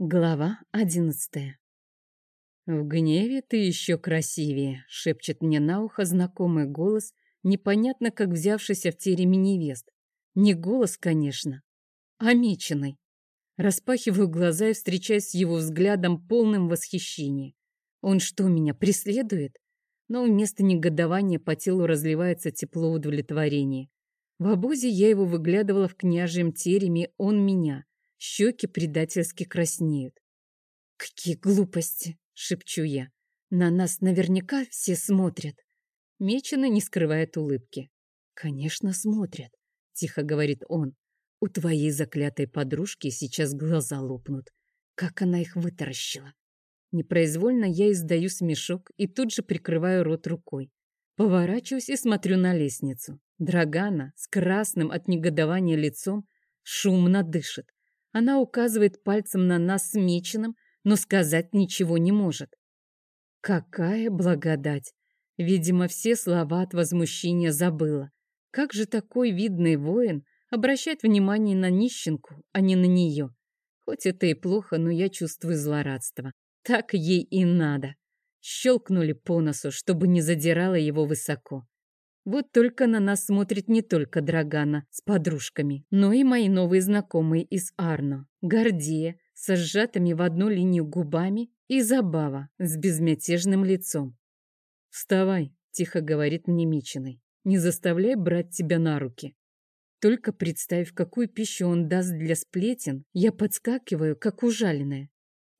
Глава одиннадцатая. «В гневе ты еще красивее», — шепчет мне на ухо знакомый голос, непонятно как взявшийся в тереме невест. Не голос, конечно, а меченый. Распахиваю глаза и встречаюсь с его взглядом полным восхищения. Он что, меня преследует? Но вместо негодования по телу разливается тепло удовлетворения. В обозе я его выглядывала в княжьем тереме, он меня. Щеки предательски краснеют. «Какие глупости!» — шепчу я. «На нас наверняка все смотрят». Меченый не скрывает улыбки. «Конечно, смотрят», — тихо говорит он. «У твоей заклятой подружки сейчас глаза лопнут. Как она их вытаращила!» Непроизвольно я издаю смешок и тут же прикрываю рот рукой. Поворачиваюсь и смотрю на лестницу. Драгана с красным от негодования лицом шумно дышит. Она указывает пальцем на нас с Меченым, но сказать ничего не может. Какая благодать! Видимо, все слова от возмущения забыла. Как же такой видный воин обращает внимание на нищенку, а не на нее? Хоть это и плохо, но я чувствую злорадство. Так ей и надо. Щелкнули по носу, чтобы не задирала его высоко. Вот только на нас смотрит не только Драгана с подружками, но и мои новые знакомые из Арно. Гордея, со сжатыми в одну линию губами, и Забава с безмятежным лицом. «Вставай», — тихо говорит мне Мичиной, — «не заставляй брать тебя на руки». Только представив, какую пищу он даст для сплетен, я подскакиваю, как ужаленная.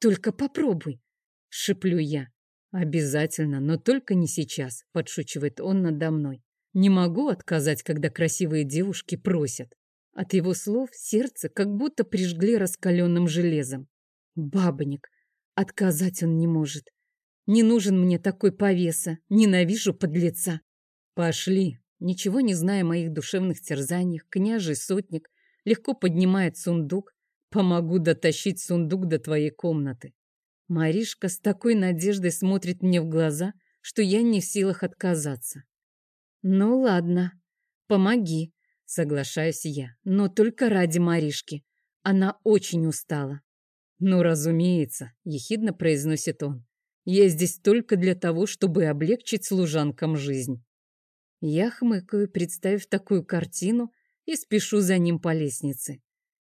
«Только попробуй», — шеплю я. «Обязательно, но только не сейчас», — подшучивает он надо мной. Не могу отказать, когда красивые девушки просят. От его слов сердце как будто прижгли раскаленным железом. Бабник. Отказать он не может. Не нужен мне такой повеса. Ненавижу подлеца. Пошли. Ничего не зная о моих душевных терзаниях, княжий сотник легко поднимает сундук. Помогу дотащить сундук до твоей комнаты. Маришка с такой надеждой смотрит мне в глаза, что я не в силах отказаться. «Ну ладно, помоги», — соглашаюсь я, но только ради Маришки. Она очень устала. «Ну, разумеется», — ехидно произносит он. «Я здесь только для того, чтобы облегчить служанкам жизнь». Я хмыкаю, представив такую картину, и спешу за ним по лестнице.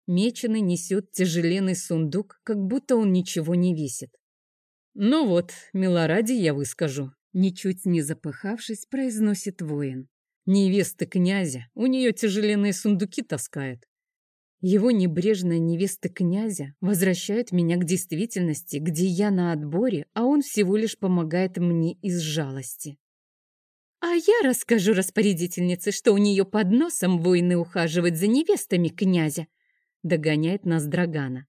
Меченый несет тяжеленный сундук, как будто он ничего не весит. «Ну вот, милоради я выскажу. Ничуть не запыхавшись, произносит воин. Невеста князя, у нее тяжеленные сундуки таскает. Его небрежная невеста князя возвращает меня к действительности, где я на отборе, а он всего лишь помогает мне из жалости. А я расскажу распорядительнице, что у нее под носом воины ухаживают за невестами князя, догоняет нас Драгана.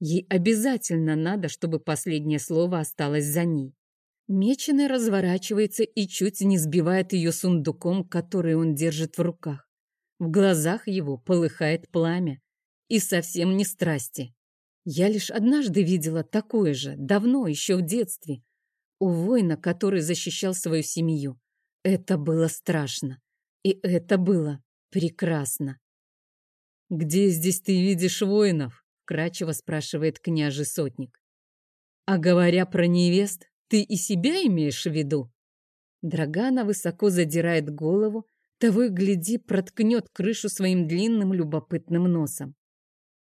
Ей обязательно надо, чтобы последнее слово осталось за ней. Меченый разворачивается и чуть не сбивает ее сундуком, который он держит в руках. В глазах его полыхает пламя. И совсем не страсти. Я лишь однажды видела такое же, давно, еще в детстве, у воина, который защищал свою семью. Это было страшно. И это было прекрасно. «Где здесь ты видишь воинов?» — кратчево спрашивает княжий сотник. А говоря про невест, ты и себя имеешь в виду? Драгана высоко задирает голову, того и гляди, проткнет крышу своим длинным любопытным носом.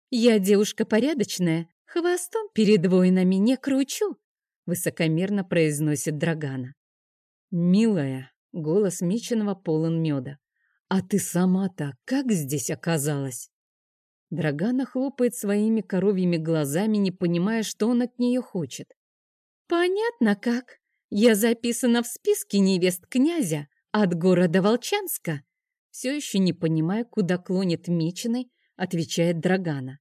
«Я девушка порядочная, хвостом перед воинами не кручу», высокомерно произносит Драгана. «Милая», — голос Миченого полон меда, «а ты сама-то как здесь оказалась?» Драгана хлопает своими коровьими глазами, не понимая, что он от нее хочет. «Понятно как. Я записана в списке невест князя от города Волчанска». Все еще не понимая, куда клонит Меченый, отвечает Драгана.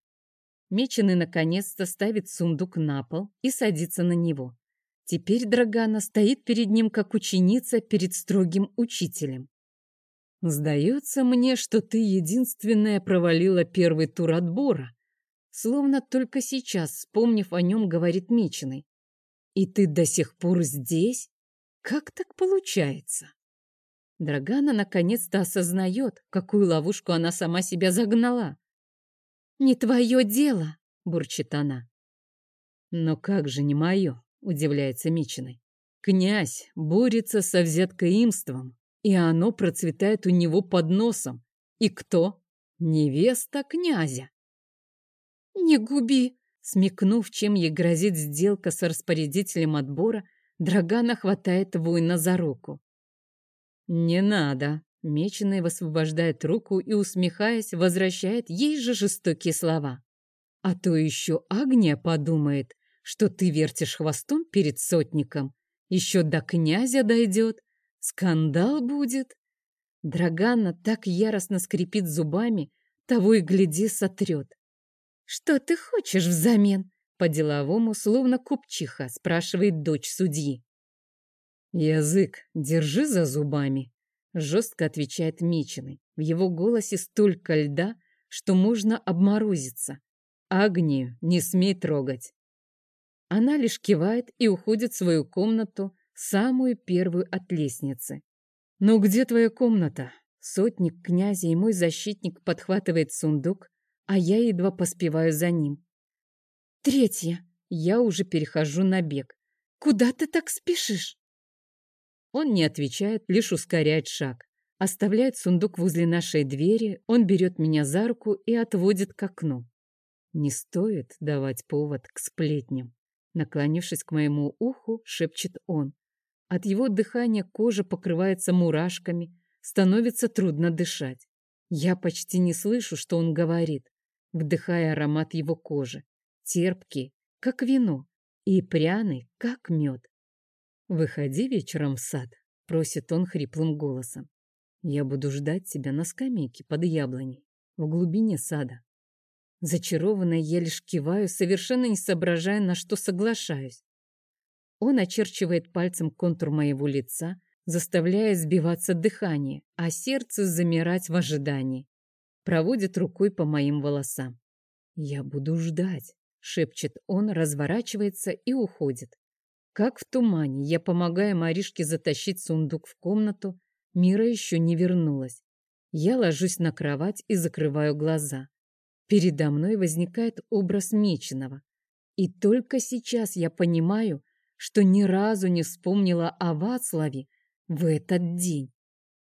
Меченый наконец-то ставит сундук на пол и садится на него. Теперь Драгана стоит перед ним, как ученица перед строгим учителем. «Сдается мне, что ты единственная провалила первый тур отбора», словно только сейчас, вспомнив о нем, говорит Меченый. И ты до сих пор здесь? Как так получается? Драгана наконец-то осознает, какую ловушку она сама себя загнала. «Не твое дело», — бурчит она. Но как же не мое, удивляется Мичиной. Князь борется со взяткоимством, и оно процветает у него под носом. И кто? Невеста князя. «Не губи!» Смекнув, чем ей грозит сделка с распорядителем отбора, Драгана хватает воина за руку. «Не надо!» Меченый высвобождает руку и, усмехаясь, возвращает ей же жестокие слова. «А то еще Агния подумает, что ты вертишь хвостом перед сотником. Еще до князя дойдет. Скандал будет!» Драгана так яростно скрипит зубами, того и гляди сотрет. «Что ты хочешь взамен?» По-деловому, словно купчиха, спрашивает дочь судьи. «Язык держи за зубами», — жестко отвечает Меченый. В его голосе столько льда, что можно обморозиться. Агнию не смей трогать. Она лишь кивает и уходит в свою комнату, самую первую от лестницы. «Ну где твоя комната?» Сотник князя и мой защитник подхватывает сундук, а я едва поспеваю за ним. Третья. Я уже перехожу на бег. Куда ты так спешишь? Он не отвечает, лишь ускоряет шаг. Оставляет сундук возле нашей двери, он берет меня за руку и отводит к окну. Не стоит давать повод к сплетням. Наклонившись к моему уху, шепчет он. От его дыхания кожа покрывается мурашками, становится трудно дышать. Я почти не слышу, что он говорит вдыхая аромат его кожи, терпкий, как вино, и пряный, как мед. «Выходи вечером в сад», — просит он хриплым голосом. «Я буду ждать тебя на скамейке под яблоней, в глубине сада». Зачарованная я лишь киваю, совершенно не соображая, на что соглашаюсь. Он очерчивает пальцем контур моего лица, заставляя сбиваться дыхание, а сердце замирать в ожидании проводит рукой по моим волосам. «Я буду ждать», — шепчет он, разворачивается и уходит. Как в тумане, я помогаю Маришке затащить сундук в комнату, Мира еще не вернулась. Я ложусь на кровать и закрываю глаза. Передо мной возникает образ Меченого. И только сейчас я понимаю, что ни разу не вспомнила о Вацлаве в этот день.